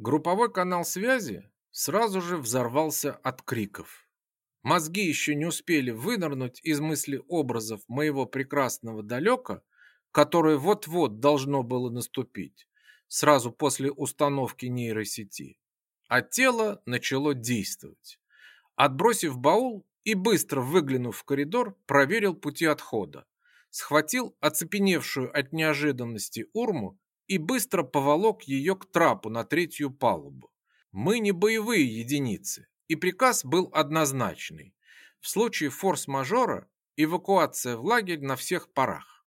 Групповой канал связи сразу же взорвался от криков. Мозги еще не успели вынырнуть из мысли образов моего прекрасного далека, которое вот-вот должно было наступить, сразу после установки нейросети. А тело начало действовать. Отбросив баул и быстро выглянув в коридор, проверил пути отхода. Схватил оцепеневшую от неожиданности урму и быстро поволок ее к трапу на третью палубу. Мы не боевые единицы, и приказ был однозначный. В случае форс-мажора эвакуация в лагерь на всех парах.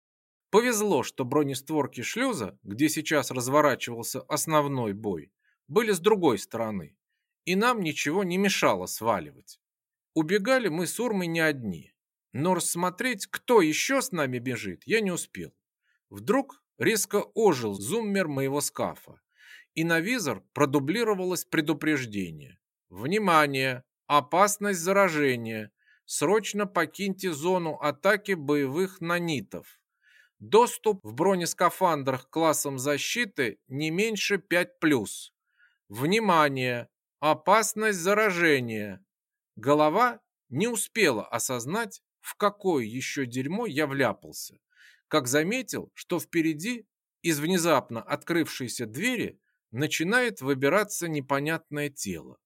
Повезло, что бронестворки шлюза, где сейчас разворачивался основной бой, были с другой стороны, и нам ничего не мешало сваливать. Убегали мы с Урмой не одни, но рассмотреть, кто еще с нами бежит, я не успел. Вдруг резко ожил зуммер моего скафа, и на визор продублировалось предупреждение. Внимание! Опасность заражения! Срочно покиньте зону атаки боевых нанитов. Доступ в бронескафандрах классом защиты не меньше 5+. Внимание! Опасность заражения! Голова не успела осознать, в какое еще дерьмо я вляпался, как заметил, что впереди из внезапно открывшейся двери начинает выбираться непонятное тело.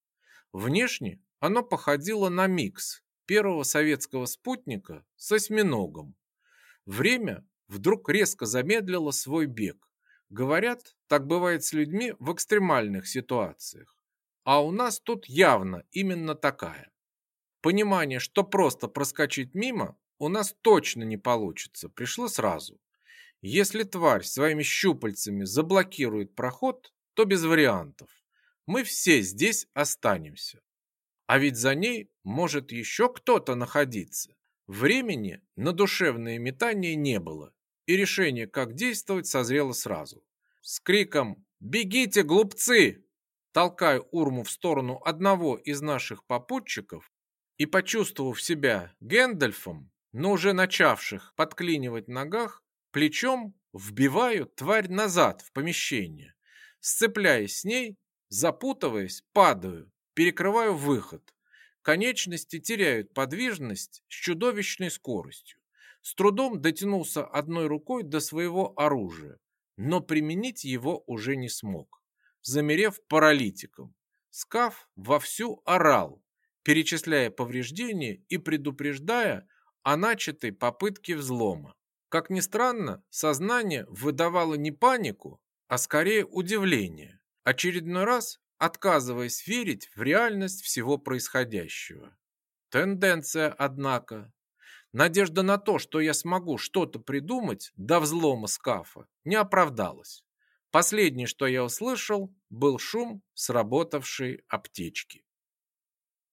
Внешне оно походило на микс первого советского спутника с осьминогом. Время вдруг резко замедлило свой бег. Говорят, так бывает с людьми в экстремальных ситуациях. А у нас тут явно именно такая. Понимание, что просто проскочить мимо, у нас точно не получится, пришло сразу. Если тварь своими щупальцами заблокирует проход, то без вариантов. Мы все здесь останемся. А ведь за ней может еще кто-то находиться. Времени на душевные метания не было, и решение, как действовать, созрело сразу. С криком «Бегите, глупцы!» толкаю Урму в сторону одного из наших попутчиков и, почувствовав себя Гэндальфом, но уже начавших подклинивать ногах, плечом вбиваю тварь назад в помещение. Сцепляясь с ней, запутываясь, падаю, перекрываю выход. Конечности теряют подвижность с чудовищной скоростью. С трудом дотянулся одной рукой до своего оружия, но применить его уже не смог, замерев паралитиком. Скаф вовсю орал, перечисляя повреждения и предупреждая о начатой попытке взлома. Как ни странно, сознание выдавало не панику, а скорее удивление, очередной раз отказываясь верить в реальность всего происходящего. Тенденция, однако. Надежда на то, что я смогу что-то придумать до взлома скафа, не оправдалась. Последнее, что я услышал, был шум сработавшей аптечки.